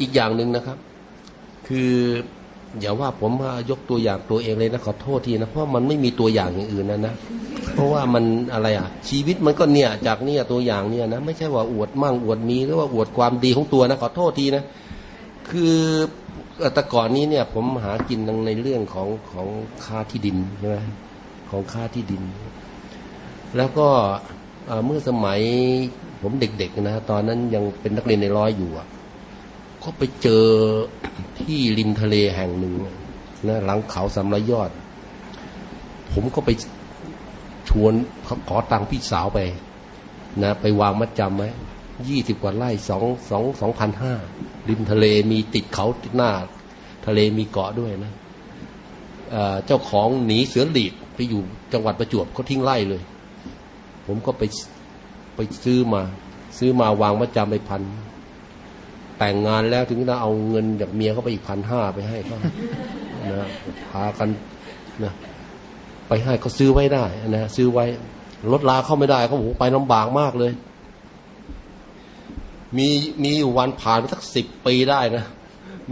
อีกอย่างหนึ่งนะครับ คืออย่าว่าผมยกตัวอย่างตัวเองเลยนะขอโทษทีนะเพราะมันไม่มีตัวอย่างอย่างอื่นนะนะเพราะว่ามันอะไรอะ ชีวิตมันก็เนี่ยจากเนี่ยตัวอย่างเนี่ยนะไม่ใช่ว่าอวดมั่งอวดมีหรือว่าอวดความดีของตัวนะขอโทษทีนะคือแต่ก่อนนี้เนี่ย ผมหากินในเรื่องของของค่าที่ดินใช่ไหมของค่าที่ดิน แล้วก็เมื่อสมัยผมเด็กๆนะตอนนั้นยังเป็นนักเรียนในร้อยอยู่อะ ก็ไปเจอที่ริมทะเลแห่งหนึ่งนะหลังเขาสำรยอด ผมก็ไปชวนขอตังค์พี่สาวไป นะ ไปวางมัดจำไว้ยี่สิบกว่าไร่สองสองสองพันห้าริมทะเลมีติดเขาติดหน้า ทะเลมีเกาะด้วยนะเจ้าของหนีเสือหลีดไปอยู่จังหวัดประจวบเขาทิ้งไร่เลย ผมก็ไปไปซื้อมา ซื้อมาวางมัดจำไปพัน แต่งงานแล้วถึงจะเอาเงินจากเมียเขาไปอีกพันห้าไปให้เขานะพากันนะไปให้เขาซื้อไว้ได้นะซื้อไว้รถลาเข้าไม่ได้เขาโอ้ไปลำบากมากเลย มีมีอยู่วันผ่านไปสักสิบปีได้นะ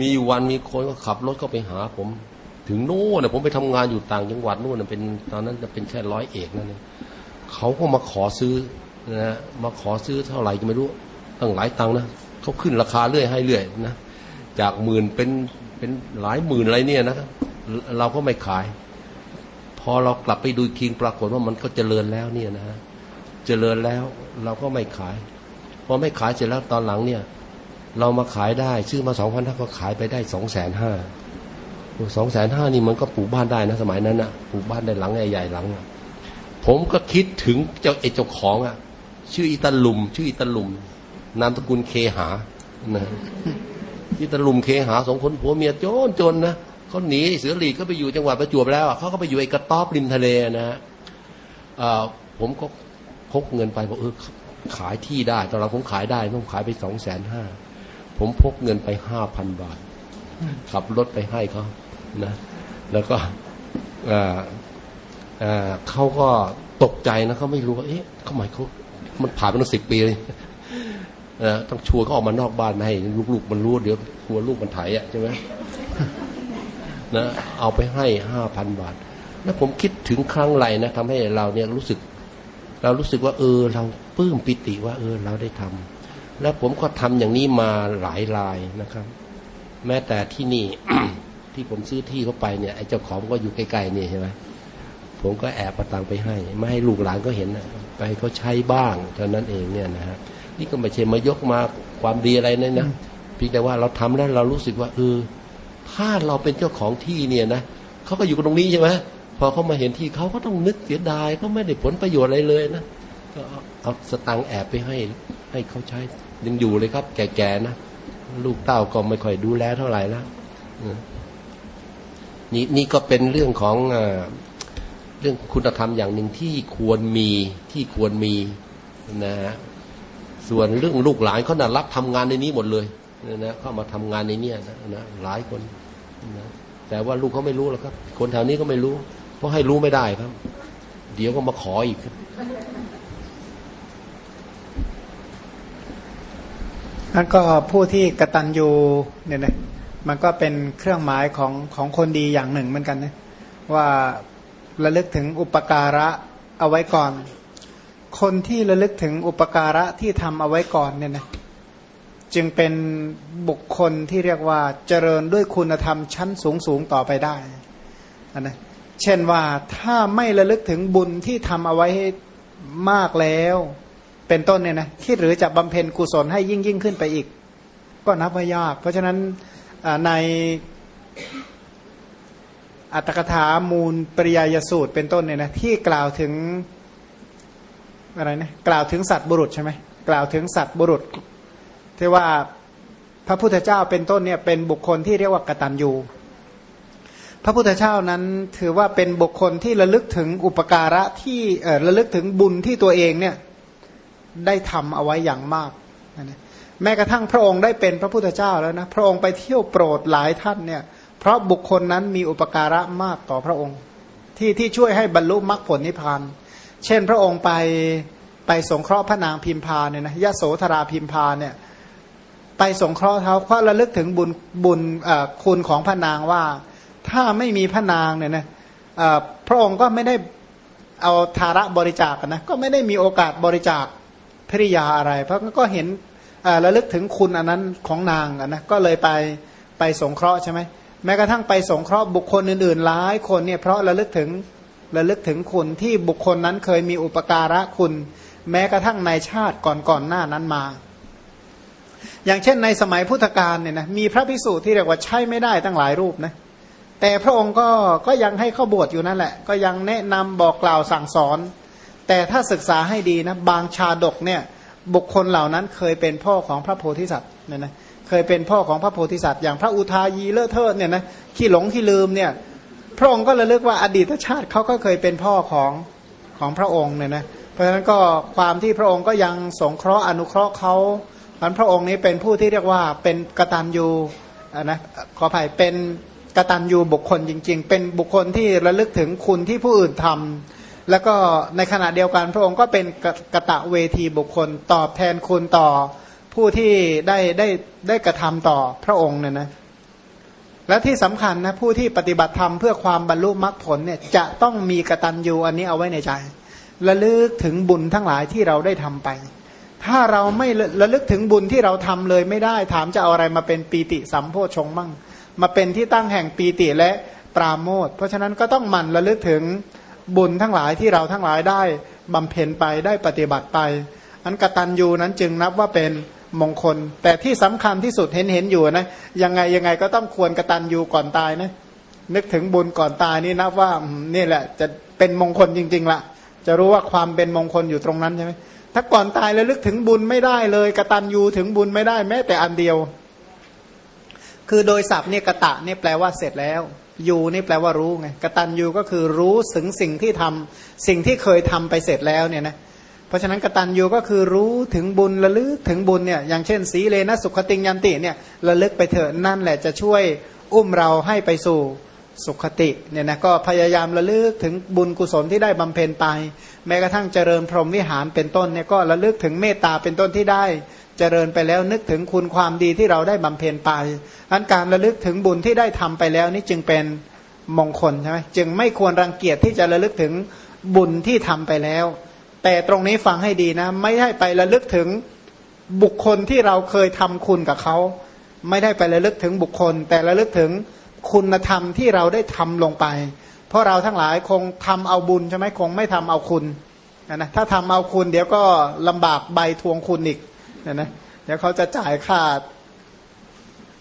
มีอยู่วันมีคนก็ขับรถเข้าไปหาผม ถึงโน่นนะผมไปทำงานอยู่ต่างจังหวัดโน่นเป็นตอนนั้นจะเป็นแค่ร้อยเอกนั่นเองเขาก็มาขอซื้อนะมาขอซื้อเท่าไหร่ก็ไม่รู้ตั้งหลายตังค์นะ เขาขึ้นราคาเรื่อยให้เรื่อยนะจากหมื่นเป็นเป็นหลายหมื่นอะไรเนี่ยนะเราก็ไม่ขาย พอเรากลับไปดูคิงปรากฏว่ามันก็เจริญแล้วเนี่ยนะเจริญแล้วเราก็ไม่ขายพอไม่ขายเสร็จแล้วตอนหลังเนี่ย เรามาขายได้ซื้อมาสองพันถ้าก็ขายไปได้สองแสนห้าสองแสนห้านี่มันก็ปลูกบ้านได้นะ สมัยนั้นนะปลูกบ้านได้หลังใหญ่ๆหลังผมก็คิดถึงเจ้าเอเจ้าของอะ ชื่ออิตาลุม ชื่ออิตาลุม นามสกุลเคหานะที่ตะลุมเคหาสองคนผัวเมียโจนจนนะเขาหนีเสือหลีกก็ไปอยู่จังหวัดประจวบแล้วเขาก็ไปอยู่ไอ้กระต๊อบริมทะเลนะฮะผมก็พกเงินไปบอกเออขายที่ได้ ตอนเราผมขายได้ต้องขายไปสองแสนห้าผมพกเงินไปห้าพันบาท ขับรถไปให้เขานะ แล้วก็เขาก็ตกใจนะเขาไม่รู้ว่าเอ๊ะเขาหมายเขามันผ่านไปตั้งสิบปีเลย นะต้องชวนเขาออกมานอกบ้านไม่ให้ลูกๆมันรู้เดี๋ยวกลัวลูกมันไถอะใช่ไหมนะเอาไปให้ห้าพันบาท แล้วผมคิดถึงครั้งไรนะทำให้เราเนี่ยรู้สึก เรารู้สึกว่า เออ เราปลื้มปิติว่า เออ เราได้ทำแล้วผมก็ทำอย่างนี้มาหลายรายนะครับ แม้แต่ที่นี่ที่ผมซื้อที่เขาไปเนี่ยไอ้เจ้าของก็อยู่ใกล้ๆนี่ใช่ไหมผมก็แอบประตังไปให้ ไม่ให้ลูกหลานก็เห็นนะไปเขาใช้บ้างเท่านั้นเองเนี่ยนะฮะ นี่ก็ไม่ใช่มายกมาความดีอะไรนั่นนะเพียงแต่ว่าเราทำแล้วเรารู้สึกว่าเออถ้าเราเป็นเจ้าของที่เนี่ยนะเขาก็อยู่ตรงนี้ใช่ไหมพอเขามาเห็นที่เขาก็ต้องนึกเสียดายเขาไม่ได้ผลประโยชน์อะไรเลยนะก็เอาสตังแอบไปให้ให้เขาใช้ยังอยู่เลยครับ แก่ๆนะลูกเต้าก็ไม่ค่อยดูแลเท่าไหร่แล้วนี่นี่ก็เป็นเรื่องของเรื่องคุณธรรมอย่างหนึ่งที่ควรมีที่ควรมีนะฮะ ส่วนเรื่องลูกหลานเขาน่ะรับทำงานในนี้หมดเลยนะเข้ามาทำงานในนี้นะนะหลายคนนะแต่ว่าลูกเขาไม่รู้หรอกครับ คนแถวนี้ก็ไม่รู้ เพราะให้รู้ไม่ได้ครับ เดี๋ยวก็มาขออีกครับนั่นก็ผู้ที่กระตันยูเนี่ยนะมันก็เป็นเครื่องหมายของของคนดีอย่างหนึ่งเหมือนกันนะว่าระลึกถึงอุปการะเอาไว้ก่อน คนที่ระลึกถึงอุปการะที่ทำเอาไว้ก่อนเนี่ยนะจึงเป็นบุคคลที่เรียกว่าเจริญด้วยคุณธรรมชั้นสูงสูงต่อไปได้นะเช่นว่าถ้าไม่ระลึกถึงบุญที่ทำเอาไว้มากแล้ว เป็นต้นเนี่ยนะคิดหรือจะบำเพ็ญกุศลให้ยิ่งยิ่งขึ้นไปอีก ก็นับว่ายาก เพราะฉะนั้นในอัตถกถามูลปริยายสูตรเป็นต้นเนี่ยนะที่กล่าวถึง อะไรนะกล่าวถึงสัตว์บุรุษใช่ไหมกล่าวถึงสัตว์บุรุษที่ว่าพระพุทธเจ้าเป็นต้นเนี่ยเป็นบุคคลที่เรียกว่ากตัญญูพระพุทธเจ้านั้นถือว่าเป็นบุคคลที่ระลึกถึงอุปการะที่ระลึกถึงบุญที่ตัวเองเนี่ยได้ทำเอาไว้อย่างมากนะแม้กระทั่งพระองค์ได้เป็นพระพุทธเจ้าแล้วนะพระองค์ไปเที่ยวโปรดหลายท่านเนี่ยเพราะบุคคลนั้นมีอุปการะมากต่อพระองค์ ที่ที่ช่วยให้บรรลุมรรคผลนิพพานเเช่นพระองค์ไปไปสงเคราะห์พระนางพิมพาเนี่ยนะยะโสธราพิมพาเนี่ยไปสงเคราะห์เขาเพราะระลึกถึงบุญบุญคุณของพระนางว่า ถ้าไม่มีพระนางเนี่ยนะพระองค์ก็ไม่ได้เอาทาระบริจาคนะก็ไม่ได้มีโอกาสบริจาคภริยาอะไร เพราะก็เห็นระลึกถึงคุณอันนั้นของนางนะก็เลยไปไปสงเคราะห์ใช่ไหมแม้กระทั่งไปสงเคราะห์บุคคลอื่นๆหลายคนเนี่ยเพราะระลึกถึง ระลึกถึงคุณที่บุคคลนั้นเคยมีอุปการะคุณ แม้กระทั่งในชาติก่อนๆหน้านั้นมา อย่างเช่นในสมัยพุทธกาลเนี่ยนะมีพระพิสูจน์ที่เรียกว่าใช้ไม่ได้ตั้งหลายรูปนะแต่พระองค์ก็ก็ยังให้เข้าบวชอยู่นั่นแหละ ก็ยังแนะนำบอกกล่าวสั่งสอน แต่ถ้าศึกษาให้ดีนะบางชาดกเนี่ยบุคคลเหล่านั้นเคยเป็นพ่อของพระโพธิสัตว์เนี่ยนะเคยเป็นพ่อของพระโพธิสัตว์อย่างพระอุทายีเลอะเทอะเนี่ยนะขี้หลงขี้ลืมเนี่ย พระองค์ก็ระลึกว่าอดีตชาติเขาก็เคยเป็นพ่อของของพระองค์เนี่ยนะเพราะฉะนั้นก็ความที่พระองค์ก็ยังสงเคราะห์อนุเคราะห์เขาพันพระองค์นี้เป็นผู้ที่เรียกว่าเป็นกตัญญูนะขออภัยเป็นกตัญญูบุคคลจริง ๆ เป็นบุคคลที่ระลึกถึงคุณที่ผู้อื่นทำแล้วก็ในขณะเดียวกันพระองค์ก็เป็นกะตะเวทีบุคคล ตอบแทนคุณต่อผู้ที่ได้ได้ได้กระทำต่อพระองค์เนี่ยนะ และที่สำคัญนะผู้ที่ปฏิบัติธรรมเพื่อความบรรลุมรรคผลเนี่ยจะต้องมีกตัญญูอันนี้เอาไว้ในใจระลึกถึงบุญทั้งหลายที่เราได้ทำไป ถ้าเราไม่ระลึกถึงบุญที่เราทำเลยไม่ได้ ถามจะเอาอะไรมาเป็นปีติสัมโพชงมั่งมาเป็นที่ตั้งแห่งปีติและปราโมทเพราะฉะนั้นก็ต้องหมั่นระลึกถึงบุญทั้งหลายที่เราทั้งหลายได้บำเพ็ญไปได้ปฏิบัติไป อันกตัญญูนั้นจึงนับว่าเป็น มงคล แต่ที่สำคัญที่สุดเห็นเห็นอยู่นะยังไงยังไงก็ต้องควรกระตันยูก่อนตายนะนึกถึงบุญก่อนตายนี่นับว่านี่แหละ จะเป็นมงคลจริง ๆละจะรู้ว่าความเป็นมงคลอยู่ตรงนั้นใช่ไหมถ้าก่อนตายแล้วลึกถึงบุญไม่ได้เลยกระตันยูถึงบุญไม่ได้แม้แต่อันเดียว คือโดยศัพท์เนี่ยกระตะเนี่ยแปลว่าเสร็จแล้วยูนี่แปลว่ารู้ไงกระตันยูก็คือรู้ถึงสิ่งที่ทำสิ่งที่เคยทำไปเสร็จแล้วเนี่ยนะ เพราะฉะนั้นกตัญญูก็คือรู้ถึงบุญระลึกถึงบุญเนี่ยอย่างเช่น สีเลนะสุขติงยันติเนี่ยระลึกไปเถอะนั่นแหละจะช่วยอุ้มเราให้ไปสู่สุขติเนี่ยนะก็พยายามระลึกถึงบุญกุศลที่ได้บำเพ็ญไป แม้กระทั่งเจริญพรหมวิหารเป็นต้นเนี่ยก็ระลึกถึงเมตตาเป็นต้นที่ได้ เจริญไปแล้วนึกถึงคุณความดีที่เราได้บำเพ็ญไปอันการระลึกถึงบุญที่ได้ทำไปแล้วนี่จึงเป็นมงคลใช่ไหมจึงไม่ควรรังเกียจที่จะระลึกถึงบุญที่ทำไปแล้ว แต่ตรงนี้ฟังให้ดีนะ ไม่ให้ไประลึกถึงบุคคลที่เราเคยทำคุณกับเขา ไม่ได้ไประลึกถึงบุคคล แต่ระลึกถึงคุณธรรมที่เราได้ทำลงไป เพราะเราทั้งหลายคงทำเอาบุญใช่ไหมคงไม่ทำเอาคุณนะถ้าทำเอาคุณเดี๋ยวก็ลำบากใบทวงคุณอีกนะนะเดี๋ยวเขาจะจ่ายค่า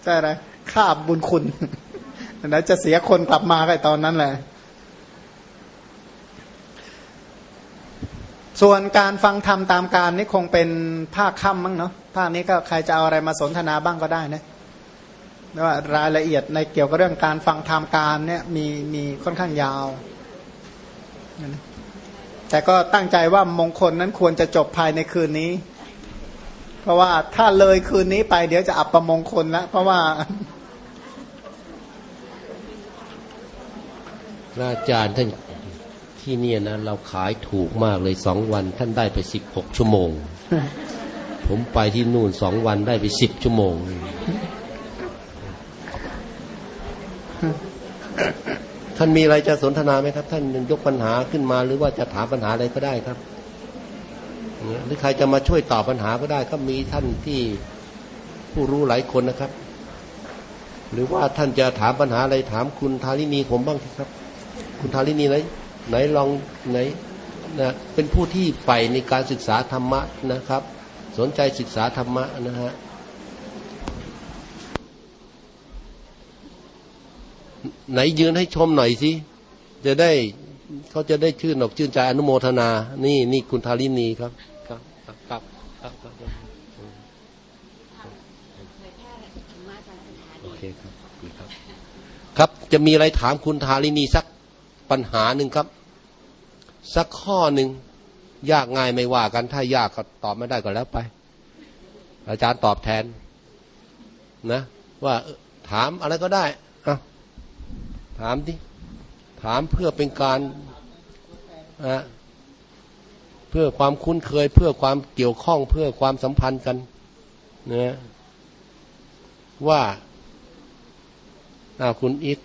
ใช่ไหมค่าบุญคุณนะจะเสียคนกลับมาไอ้ตอนนั้นแหละ ส่วนการฟังธรรมตามการนี่คงเป็นภาคค่ำมั้งเนาะภาคนี้ก็ใครจะเอาอะไรมาสนทนาบ้างก็ได้นะว่ารายละเอียดในเกี่ยวกับเรื่องการฟังธรรมการเนี่ยมีมีค่อนข้างยาว แต่ก็ตั้งใจว่ามงคลนั้นควรจะจบภายในคืนนี้ เพราะว่าถ้าเลยคืนนี้ไปเดี๋ยวจะอับประมงคลแล้วเพราะว่าอาจารย์ท่าน ที่นี่นะเราขายถูกมากเลยสองวัน ท่านได้ไปสิบหกชั่วโมง ผมไปที่นู่นสองวันได้ไปสิบชั่วโมง ท่านมีอะไรจะสนทนาไหมครับ ท่านยกปัญหาขึ้นมาหรือว่าจะถามปัญหาอะไรก็ได้ครับหรือใครจะมาช่วยตอบปัญหาก็ได้ก็มีท่านที่ผู้รู้หลายคนนะครับ หรือว่าท่านจะถามปัญหาอะไรถามคุณทารินีผมบ้างครับ คุณทารินีไหน ไหนลองไหนนะเป็นผู้ที่ใฝ่ในการศึกษาธรรมะนะครับ สนใจศึกษาธรรมะนะฮะไหนยืนให้ชมหน่อยสิจะได้เขาจะได้ชื่นอกชื่นใจอนุโมทนา นี่นี่คุณทารินีครับ ครับครับครับครับโอเคครับครับครับ จะมีอะไรถามคุณทารินีสัก ปัญหาหนึ่งครับ สักข้อหนึ่งยากง่ายไม่ว่ากัน ถ้ายากก็ตอบไม่ได้ก็แล้วไป อาจารย์ตอบแทน นะ ว่าถามอะไรก็ได้อะถามดิถามเพื่อเป็นการอะเพื่อความคุ้นเคย เพื่อความเกี่ยวข้องเพื่อความสัมพันธ์กันนะว่าอาคุณอิก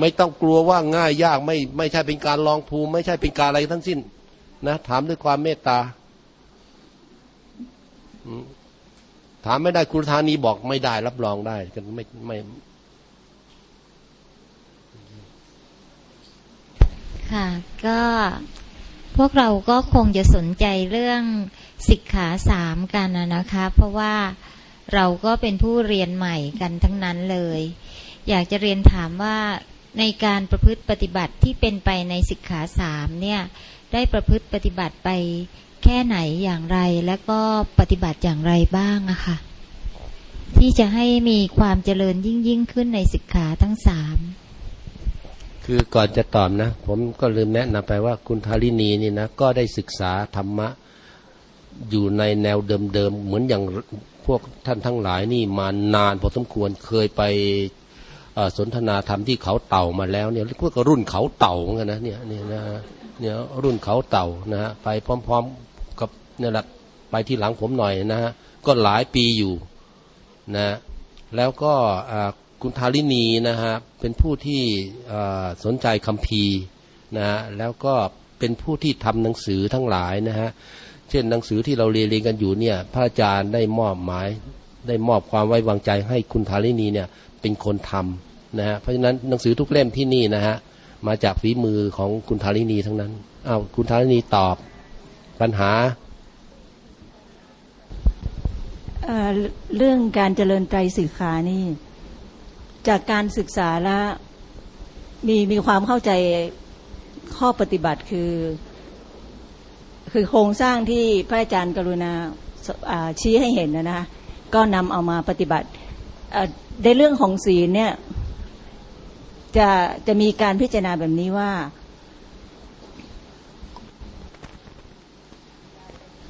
ไม่ต้องกลัวว่าง่ายยากไม่ไม่ใช่เป็นการลองภูมิ ไม่ใช่เป็นการอะไรทั้งสิ้น นะถามด้วยความเมตตาถามไม่ได้คุณธานีบอกไม่ได้รับรองได้กันไม่ไม่ค่ะก็พวกเราก็คงจะสนใจเรื่องสิกขาสามกันนะคะ เพราะว่าเราก็เป็นผู้เรียนใหม่กันทั้งนั้นเลย อยากจะเรียนถามว่า ในการประพฤติปฏิบัติที่เป็นไปในสิกขาสามเนี่ยได้ประพฤติปฏิบัติไปแค่ไหนอย่างไรและก็ปฏิบัติอย่างไรบ้างอะค่ะ ที่จะให้มีความเจริญยิ่งยิ่งขึ้นในสิกขาทั้งสามคือก่อนจะตอบนะ ผมก็ลืมแนะนำไปว่าคุณธารินีนี่นะก็ได้ศึกษาธรรมะอยู่ในแนวเดิมๆเหมือนอย่างพวกท่านทั้งหลายนี่มานานพอสมควรเคยไป สนทนาธรรมที่เขาเต่ามาแล้วเนี่ยพวกรุ่นเขาเต่าเหมือนกันนะเนี่ยเนี่ยนะเนี่ยรุ่นเขาเต่านะฮะไปพร้อม ๆกับเนี่ยแหละไปที่หลังผมหน่อยนะฮะก็หลายปีอยู่นะแล้วก็คุณทารินีนะฮะเป็นผู้ที่สนใจคำพีนะฮะแล้วก็เป็นผู้ที่ทำหนังสือทั้งหลายนะฮะเช่นหนังสือที่เราเรียนกันอยู่เนี่ยพระอาจารย์ได้มอบหมาย ได้มอบความไว้วางใจให้คุณทารินีเนี่ยเป็นคนทำนะฮะเพราะฉะนั้นหนังสือทุกเล่มที่นี่นะฮะมาจากฝีมือของคุณทารินีทั้งนั้นอ้าวคุณทารินีตอบปัญหาเรื่องการเจริญไตรสิกขานี่ จากการศึกษาแล้วมีมีความเข้าใจข้อปฏิบัติคือ คือโครงสร้างที่พระอาจารย์กรุณาชี้ให้เห็นนะนะ ก็นำเอามาปฏิบัติในเรื่องของศีลเนี่ยจะจะมีการพิจารณาแบบนี้ว่า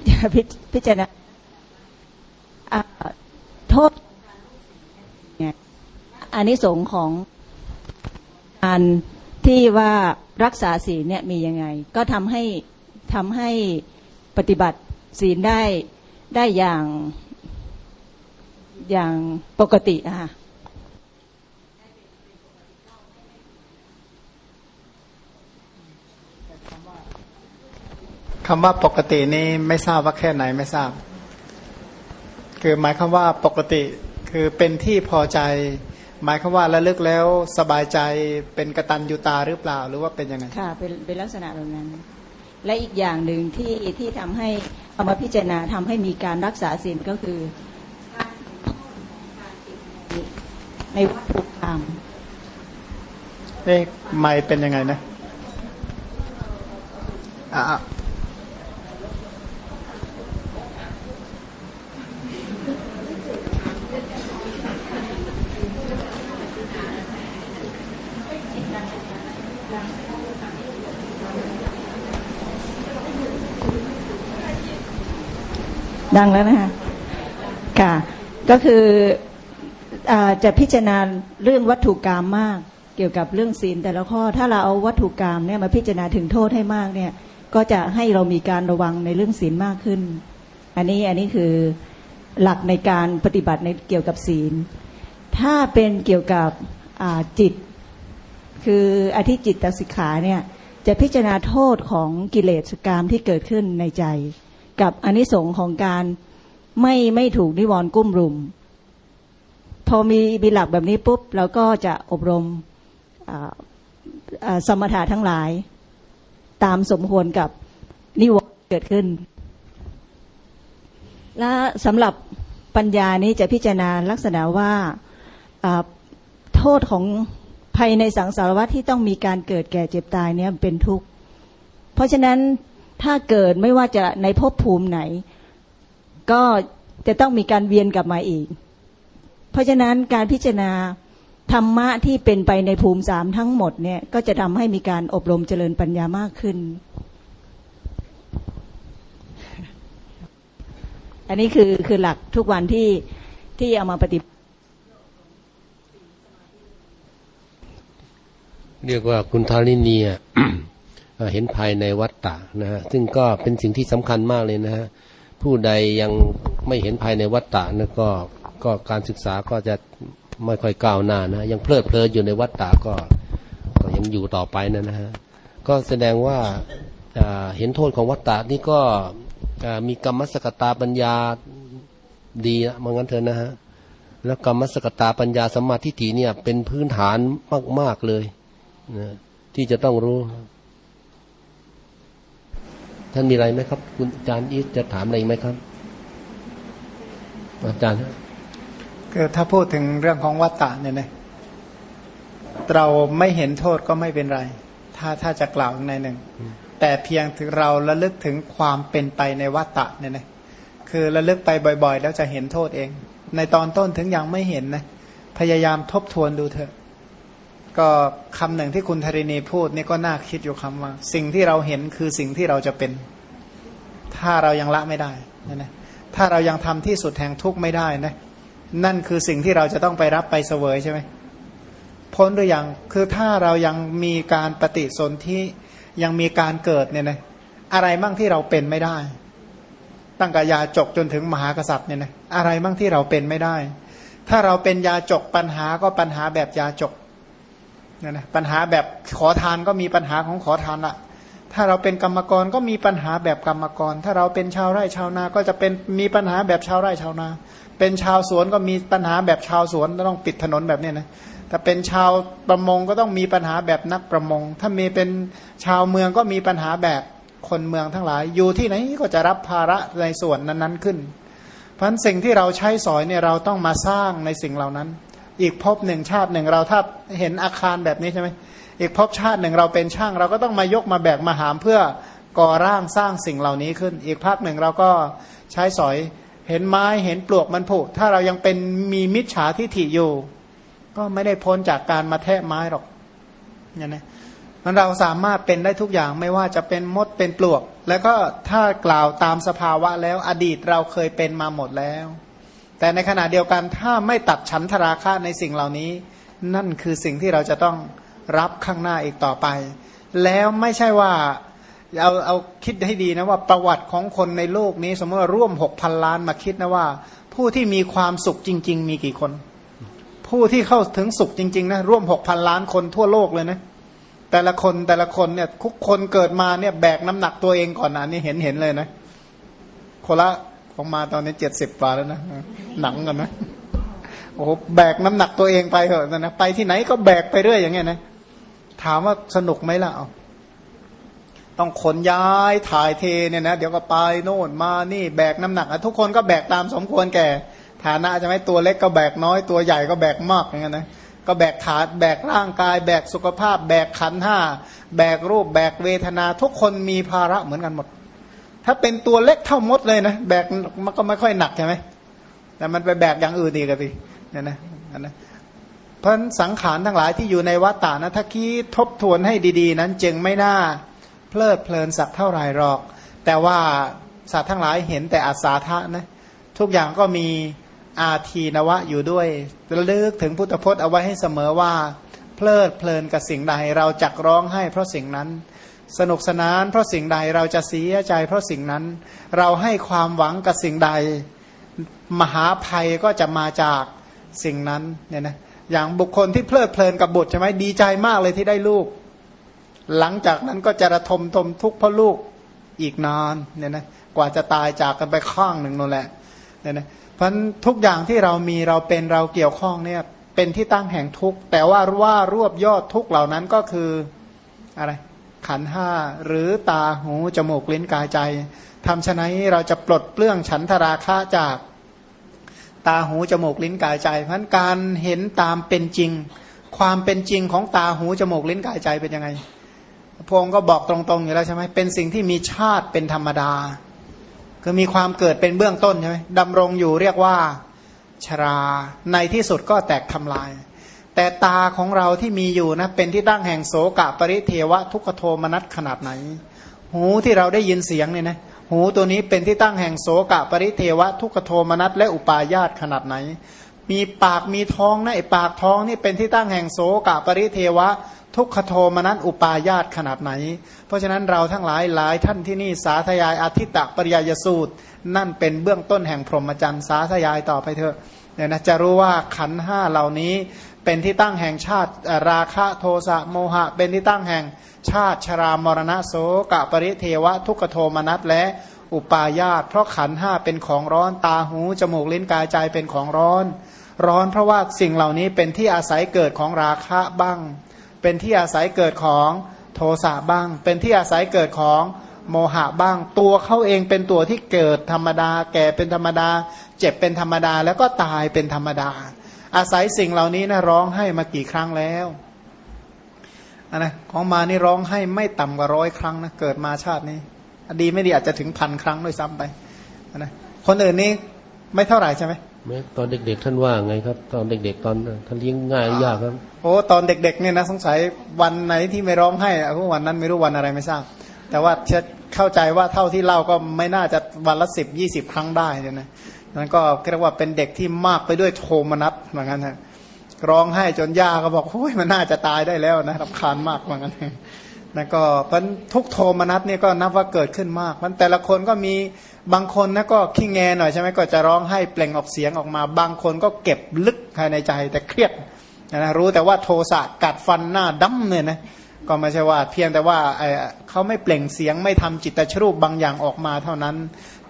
จะพิจารณาโทษอันนี้สงของการที่ว่ารักษาศีลเนี่ยมียังไง ก็ทำให้ทำให้ปฏิบัติศีลได้ได้อย่าง อย่างปกติอะค่ะคำว่าปกตินี้ไม่ทราบว่าแค่ไหนไม่ทราบ คือหมายคำว่าปกติคือเป็นที่พอใจ หมายคำว่าระลึกแล้วสบายใจเป็นกตัญญูตาหรือเปล่าหรือว่าเป็นยังไงค่ะเป็นเป็นลักษณะแบบนั้น และอีกอย่างหนึ่งที่ที่ทำให้เอามาพิจารณาทำให้มีการรักษาศีลก็คือ ในวัตถุกรรมนี่ไม่เป็นยังไงนะอ่าดังแล้วนะคะค่ะ ก็คืออ จะพิจารณาเรื่องวัตถุกรรมมาก เกี่ยวกับเรื่องศีลแต่ละข้อถ้าเราเอาวัตถุกรรมเนี่ยมาพิจารณาถึงโทษให้มากเนี่ยก็จะให้เรามีการระวังในเรื่องศีลมากขึ้น อันนี้อันนี้คือหลักในการปฏิบัติในเกี่ยวกับศีล ถ้าเป็นเกี่ยวกับจิต คืออธิจิตตสิกขาเนี่ยจะพิจารณาโทษของกิเลสกรรมที่เกิดขึ้นในใจ กับอนิสงค์ของการไม่ไม่ถูกนิวรณ์กุ้มรุม อมีมีหลักแบบนี้ปุ๊บเราก็จะอบรมสมถะทั้งหลาย ตามสมควรกับนิวรณ์เกิดขึ้น และสำหรับปัญญานี้จะพิจารณาลักษณะว่าโทษของภัยในสังสารวัฏที่ต้องมีการเกิดแก่เจ็บตายเนี่ยเป็นทุกข์ เพราะฉะนั้นถ้าเกิดไม่ว่าจะในภพภูมิไหน ก็จะต้องมีการเวียนกลับมาอีก เพราะฉะนั้นการพิจารณาธรรมะที่เป็นไปในภูมิสามทั้งหมดเนี่ยก็จะทำให้มีการอบรมเจริญปัญญามากขึ้น อันนี้คือคือหลักทุกวันที่ที่เอามาปฏิบัติเรียกว่าคุณทารินีเห็นภายในวัฏฏะนะฮะซึ่งก็เป็นสิ่งที่สำคัญมากเลยนะฮะผู้ใดยังไม่เห็นภายในวัฏฏะนะก็ ก็การศึกษาก็จะไม่ค่อยก้าวหน้านะ ยังเพลิดเพลินอยู่ในวัฏฏะก็ก็ยังอยู่ต่อไปนะนะฮะก็แสดงว่าเห็นโทษของวัฏฏะนี่ก็มีกรรมสกตาปัญญาดีนะมังั้นเถอะนะฮะแล้วกรรมสกตาปัญญาสมาธิฏฐิเนี่ย เป็นพื้นฐานมาก ๆเลยนะที่จะต้องรู้ ท่านมีอะไรไหมครับ คุณอาจารย์อีทจะถามอะไรไหมครับ อาจารย์ คือถ้าพูดถึงเรื่องของวัตตะเนี่ยนะเราไม่เห็นโทษก็ไม่เป็นไร ถ้าถ้าจะกล่าวในหนึ่ง แต่เพียงถึงเราระลึกถึงความเป็นไปในวัตตะเนี่ยนะคือระลึกไปบ่อย ๆ แล้วจะเห็นโทษเอง ในตอนต้นถึงยังไม่เห็นนะพยายามทบทวนดูเถอะ ก็คำหนึ่งที่คุณธรินีพูดนี่ก็น่าคิดอยู่คำว่า สิ่งที่เราเห็นคือสิ่งที่เราจะเป็น ถ้าเรายังละไม่ได้นะนะถ้าเรายังทำที่สุดแห่งทุกข์ไม่ได้นะ นั่นคือสิ่งที่เราจะต้องไปรับไปเสวยใช่ไหมพ้นหรือยังคือถ้าเรายังมีการปฏิสนธิยังมีการเกิดเนี่ยนะอะไรมั่งที่เราเป็นไม่ได้ ตั้งแต่ยาจกจนถึงมหากษัตริย์เนี่ยนะอะไรมั่งที่เราเป็นไม่ได้ ถ้าเราเป็นยาจกปัญหาก็ปัญหาแบบยาจกเนี่ยนะปัญหาแบบขอทานก็มีปัญหาของขอทานละถ้าเราเป็นกรรมกรก็มีปัญหาแบบกรรมกร ถ้าเราเป็นชาวไร่ชาวนาก็จะเป็นมีปัญหาแบบชาวไร่ชาวนา เป็นชาวสวนก็มีปัญหาแบบชาวสวนต้องปิดถนนแบบนี้นะถ้าเป็นชาวประมงก็ต้องมีปัญหาแบบนักประมง ถ้ามีเป็นชาวเมืองก็มีปัญหาแบบคนเมืองทั้งหลาย อยู่ที่ไหนก็จะรับภาระในส่วนนั้นๆขึ้น เพราะสิ่งที่เราใช้สอยเนี่ยเราต้องมาสร้างในสิ่งเหล่านั้น อีกภพหนึ่งชาติหนึ่งเราถ้าเห็นอาคารแบบนี้ใช่ไหมอีกภพชาติหนึ่งเราเป็นช่าง เราก็ต้องมายกมาแบกมาหามเพื่อก่อร่างสร้างสิ่งเหล่านี้ขึ้น อีกภาคหนึ่งเราก็ใช้สอย เห็นไม้เห็นปลวกมันผุถ้าเรายังเป็นมีมิจฉาทิฐิอยู่ ก็ไม่ได้พ้นจากการมาแทะไม้หรอกเนี่ยนะมันเราสามารถเป็นได้ทุกอย่างไม่ว่าจะเป็นมดเป็นปลวก แล้วก็ถ้ากล่าวตามสภาวะแล้วอดีตเราเคยเป็นมาหมดแล้ว แต่ในขณะเดียวกันถ้าไม่ตัดฉันทราคะในสิ่งเหล่านี้ นั่นคือสิ่งที่เราจะต้องรับข้างหน้าอีกต่อไป แล้วไม่ใช่ว่า เอาเอาคิดให้ดีนะว่าประวัติของคนในโลกนี้ สมมติว่าร่วมหกพันล้านมาคิดนะว่า ผู้ที่มีความสุขจริง ๆ มีกี่คน ผู้ที่เข้าถึงสุขจริง ๆ นะ ร่วมหกพันล้านคนทั่วโลกเลยนะแต่ละคนแต่ละคนเนี่ยทุกคนเกิดมาเนี่ยแบกน้ำหนักตัวเองก่อนนะนี่เห็นเห็นเลยนะคนละของมาตอนนี้เจ็ดสิบกว่าแล้วนะหนังกันนะโอ้โหแบกน้ำหนักตัวเองไปเถอะนะไปที่ไหนก็แบกไปเรื่อยอย่างเงี้ยนะถามว่าสนุกไหมล่ะเอา ต้องขนย้ายถ่ายเทเนี่ยนะเดี๋ยวก็ไปโน่นมานี่แบกน้ำหนักทุกคนก็แบกตามสมควรแก่ ฐานะจะไม่ตัวเล็กก็แบกน้อย ตัวใหญ่ก็แบกมากอย่างเงี้ยนะก็แบกขาแบกร่างกาย แบกสุขภาพ แบกขันห้าแบกรูป แบกเวทนา ทุกคนมีภาระเหมือนกันหมด ถ้าเป็นตัวเล็กเท่ามดเลยนะแบกมันก็ไม่ค่อยหนักใช่ไหมแต่มันไปแบกอย่างอื่นดีกันสิเนี่ยนะนะเพราะสังขารทั้งหลายที่อยู่ในวัฏฏานะถ้าคิดทบทวนให้ดี ๆ นั้นจึงไม่น่า เพลิดเพลินสักเท่าไหร่หรอก แต่ว่าสัตว์ทั้งหลายเห็นแต่อาสาทะนะทุกอย่างก็มีอาทีนวะอยู่ด้วยระลึกถึงพุทธพจน์เอาไว้ให้เสมอว่า เพลิดเพลินกับสิ่งใดเราจักร้องให้เพราะสิ่งนั้น สนุกสนานเพราะสิ่งใดเราจะเสียใจเพราะสิ่งนั้น เราให้ความหวังกับสิ่งใด มหาภัยก็จะมาจากสิ่งนั้นเนี่ยนะอย่างบุคคลที่เพลิดเพลินกับบุตรใช่ไหมดีใจมากเลยที่ได้ลูก หลังจากนั้นก็จะระทมทมทุกข์เพราะลูกอีกนานเนี่ยนะกว่าจะตายจากกันไปข้างหนึ่งนั่นแหละเนี่ยนะเพราะทุกอย่างที่เรามีเราเป็นเราเกี่ยวข้องเนี่ยเป็นที่ตั้งแห่งทุกข์ แต่ว่าว่ารวบยอดทุกเหล่านั้นก็คืออะไรขันห้าหรือตาหูจมูกลิ้นกายใจทำฉะนั้เราจะปลดเปลื้องฉันทราคะจากตาหูจมูกลิ้นกายใจ เพราะการเห็นตามเป็นจริง ความเป็นจริงของตาหูจมูกลิ้นกายใจเป็นยังไง พงก็บอกตรงๆอยู่แล้วใช่ไหมเป็นสิ่งที่มีชาติเป็นธรรมดา คือมีความเกิดเป็นเบื้องต้นใช่ไหมดำรงอยู่เรียกว่าชราในที่สุดก็แตกทำลาย แต่ตาของเราที่มีอยู่นะเป็นที่ตั้งแห่งโสกะปริเทวะทุกขโทมนัสขนาดไหน หูที่เราได้ยินเสียงเนี่ยนะหูตัวนี้เป็นที่ตั้งแห่งโสกะปริเทวะ ทุกขโทมนัสและอุปาญาตขนาดไหน มีปากมีท้องนะไอปากท้องนี่เป็นที่ตั้งแห่งโสกะปริเทวะ ทุกขโทมนัสอุปาญาตขนาดไหน เพราะฉะนั้นเราทั้งหลายหลายท่านที่นี่สาธยายอธิตะปริยยสูตร นั่นเป็นเบื้องต้นแห่งพรหมจรรย์สาธยายต่อไปเถอะเนี่ยนะจะรู้ว่าขันห้าเหล่านี้เป็นที่ตั้งแห่งชาติราคะโทสะโมหะ เป็นที่ตั้งแห่งชาติชรามรณะโสกะปริเทวะ ทุกขโทมนัสและอุปาญาตเพราะขันห้าเป็นของร้อนตาหูจมูกลิ้นกายใจเป็นของร้อน ร้อนเพราะว่าสิ่งเหล่านี้เป็นที่อาศัยเกิดของราคะบ้าง เป็นที่อาศัยเกิดของโทสะบ้าง เป็นที่อาศัยเกิดของโมหะบ้าง ตัวเขาเองเป็นตัวที่เกิดธรรมดา แก่เป็นธรรมดา เจ็บเป็นธรรมดา แล้วก็ตายเป็นธรรมดา อาศัยสิ่งเหล่านี้นะร้องให้มากี่ครั้งแล้วนนะของมานี่ร้องให้ไม่ต่ำกว่าร้อยครั้งนะเกิดมาชาตินี้ดีไม่ดีอาจจะถึงพันครั้งด้วยซ้ำไปนนะคนอื่นนี่ไม่เท่าไหร่ใช่ไหม ตอนเด็ก ๆ ท่านว่าไงครับ ตอนเด็ก ๆ ตอนท่านเลี้ยงง่ายหรือยากครับ โอ้ตอนเด็ก ๆ เนี่ยนะสงสัยวันไหนที่ไม่ร้องให้อะวันนั้นไม่รู้วันอะไรไม่ทราบ แต่ว่าเชื่อเข้าใจว่าเท่าที่เล่าก็ไม่น่าจะวันละสิบยี่สิบครั้งได้เนี่ยนะนั้นก็เรียกว่าเป็นเด็กที่มากไปด้วยโทมนัสเหมือนกันนะร้องให้จนย่าก็บอกโอ้ยมันน่าจะตายได้แล้วนะรำคาญมากเหมือนกัน นะก็พันทุกโทมนัสเนี่ยก็นับว่าเกิดขึ้นมากมันแต่ละคนก็มีบางคนนะก็ขี้แงหน่อยใช่ไหมก็จะร้องให้เปล่งออกเสียงออกมา บางคนก็เก็บลึกภายในใจแต่เครียดนะรู้แต่ว่าโทสะกัดฟันหน้าดำเนี่ยนะก็ไม่ใช่ว่าเพียงแต่ว่าเขาไม่เปล่งเสียงไม่ทำจิตตชรูปบางอย่างออกมาเท่านั้น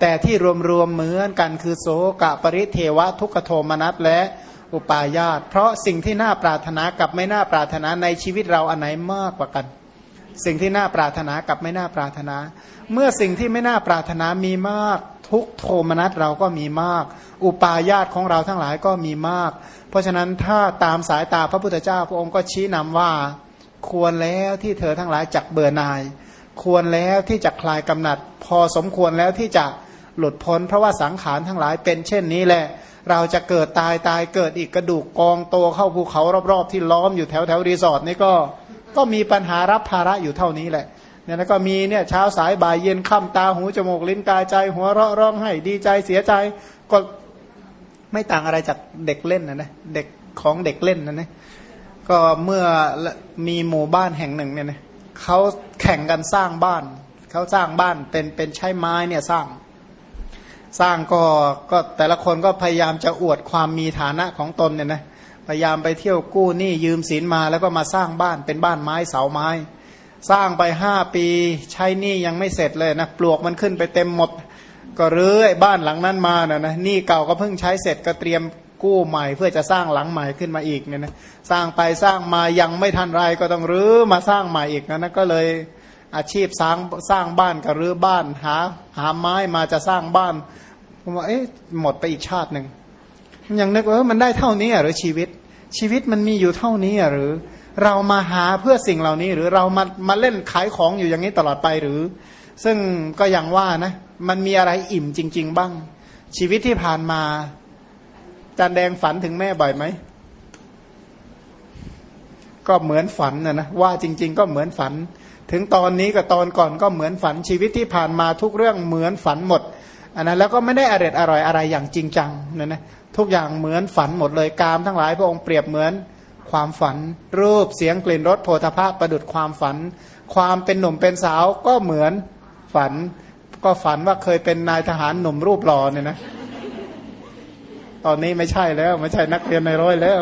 แต่ที่รวมๆเหมือนกันคือโสกะปริเทวะทุกโทมนัสและอุปาญาต เพราะสิ่งที่น่าปรารถนากับไม่น่าปรารถนาในชีวิตเราอันไหนมากกว่ากัน สิ่งที่น่าปรารถนากับไม่น่าปรารถนา เมื่อสิ่งที่ไม่น่าปรารถนามีมาก ทุกโทมนัสเราก็มีมาก อุปาญาตของเราทั้งหลายก็มีมาก เพราะฉะนั้นถ้าตามสายตาพระพุทธเจ้าพระองค์ก็ชี้นำว่า ควรแล้วที่เธอทั้งหลายจักเบื่อหน่าย ควรแล้วที่จะคลายกำหนัด พอสมควรแล้วที่จะหลุดพ้น เพราะว่าสังขารทั้งหลายเป็นเช่นนี้แหละเราจะเกิดตายตายเกิดอีกกระดูกกองโตเข้าภูเขารอบๆ ที่ล้อมอยู่แถวแถวรีสอร์ทนี่ก็ ก็มีปัญหารับภาระอยู่เท่านี้แหละเนี่ยแล้วก็มีเนี่ยเช้าสายบ่ายเย็นค่ำตาหูจมูกลิ้นกายใจ หัวเราะร้องไห้ดีใจเสียใจก็ไม่ต่างอะไรจากเด็กเล่นนะนะเด็กของเด็กเล่นนะนะก็เมื่อมีหมู่บ้านแห่งหนึ่งเนี่ยนะเขาแข่งกันสร้างบ้าน เขาสร้างบ้านเป็นเป็นใช้ไม้เนี่ยสร้าง สร้างก็ก็แต่ละคนก็พยายามจะอวดความมีฐานะของตนเนี่ยนะ พยายามไปเที่ยวกู้หนี้ยืมสินมาแล้วก็มาสร้างบ้านเป็นบ้านไม้เสาไม้ สร้างไปห้าปีใช้หนี้ยังไม่เสร็จเลยนะปลวกมันขึ้นไปเต็มหมด ก็รื้อไอ้บ้านหลังนั้นมานะนะหนี้เก่าก็เพิ่งใช้เสร็จก็เตรียมกู้ใหม่เพื่อจะสร้างหลังใหม่ขึ้นมาอีกเนี่ยนะสร้างไปสร้างมายังไม่ทันไรก็ต้องรื้อมาสร้างใหม่อีกนะนะก็เลยอาชีพสร้างสร้างบ้านกับรื้อบ้านหาหาไม้มาจะสร้างบ้านผมว่าเอ๊ะหมดไปอีกชาติหนึ่ง ยังนึกว่ามันได้เท่านี้หรือชีวิต ชีวิตมันมีอยู่เท่านี้หรือ เรามาหาเพื่อสิ่งเหล่านี้ หรือเรามามาเล่นขายของอยู่อย่างนี้ตลอดไปหรือ ซึ่งก็อย่างว่านะ มันมีอะไรอิ่มจริง ๆ บ้าง ชีวิตที่ผ่านมาจันแดงฝันถึงแม่บ่อยไหมก็เหมือนฝันนะนะว่าจริง ๆ ก็เหมือนฝัน ถึงตอนนี้กับตอนก่อนก็เหมือนฝันชีวิตที่ผ่านมาทุกเรื่องเหมือนฝันหมด อันนั้นแล้วก็ไม่ได้อร่อยอร่อยอะไรอย่างจริงจังนะนะทุกอย่างเหมือนฝันหมดเลยกามทั้งหลายพระองค์เปรียบเหมือนความฝัน รูปเสียงกลิ่นรสโผฏฐะประดุดความฝัน ความเป็นหนุ่มเป็นสาวก็เหมือนฝัน ก็ฝันว่าเคยเป็นนายทหารหนุ่มรูปหล่อเนี่ยนะตอนนี้ไม่ใช่แล้วไม่ใช่นักเรียนในร้อยแล้ว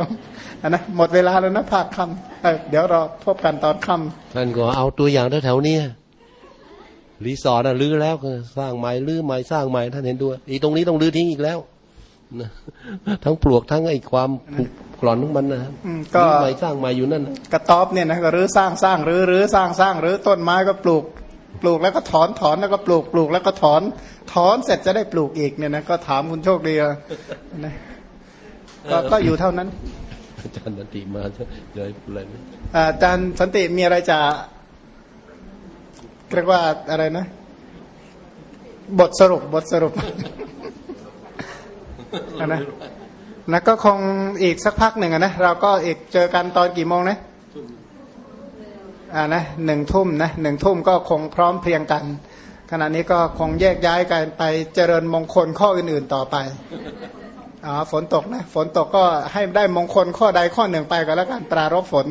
อันนะหมดเวลาแล้วนะภาคคำเเดี๋ยวเราพบกันตอนค่ำท่านก็เอาตัวอย่างแถวๆนี้ รีสอร์ทอะรื้อแล้วก็สร้างใหม่รื้อใหม่สร้างใหม่ท่านเห็นด้วยอีตรงนี้ต้องรื้อทิ้งอีกแล้วนะทั้งปลวกทั้งไอ้ความผุกร่อนของมันนะครับอืมก็รื้อใหม่สร้างใหม่อยู่นั่นน่ะกระต๊อบเนี่ยนะก็รื้อสร้างสร้างรื้อรื้อสร้างสร้างรื้อต้นไม้ก็ปลูกปลูกแล้วก็ถอนถอนแล้วก็ปลูกปลูกแล้วก็ถอน ถอนเสร็จจะได้ปลูกอีกเนี่ยนะก็ถามคุณโชคดีอะนะก็ก็อยู่เท่านั้นอาจารย์นันติมาจะเดี๋ยวให้พูดอะไรไหมอาอาจารย์สันติมีอะไรจะ เรียกว่าอะไรนะ บทสรุปบทสรุปอะนะแล้วก็คงอีกสักพักหนึ่งอะนะ เราก็อีกเจอกันตอนกี่โมงนะอ่านะหนึ่งทุ่มนะหนึ่งทุ่มก็คงพร้อมเพรียงกัน ขณะนี้ก็คงแยกย้ายกันไปเจริญมงคลข้ออื่นๆต่อไปอ๋อฝนตกนะ ฝนตกก็ให้ได้มงคลข้อใดข้อหนึ่งไปก็แล้วกันปรารบฝน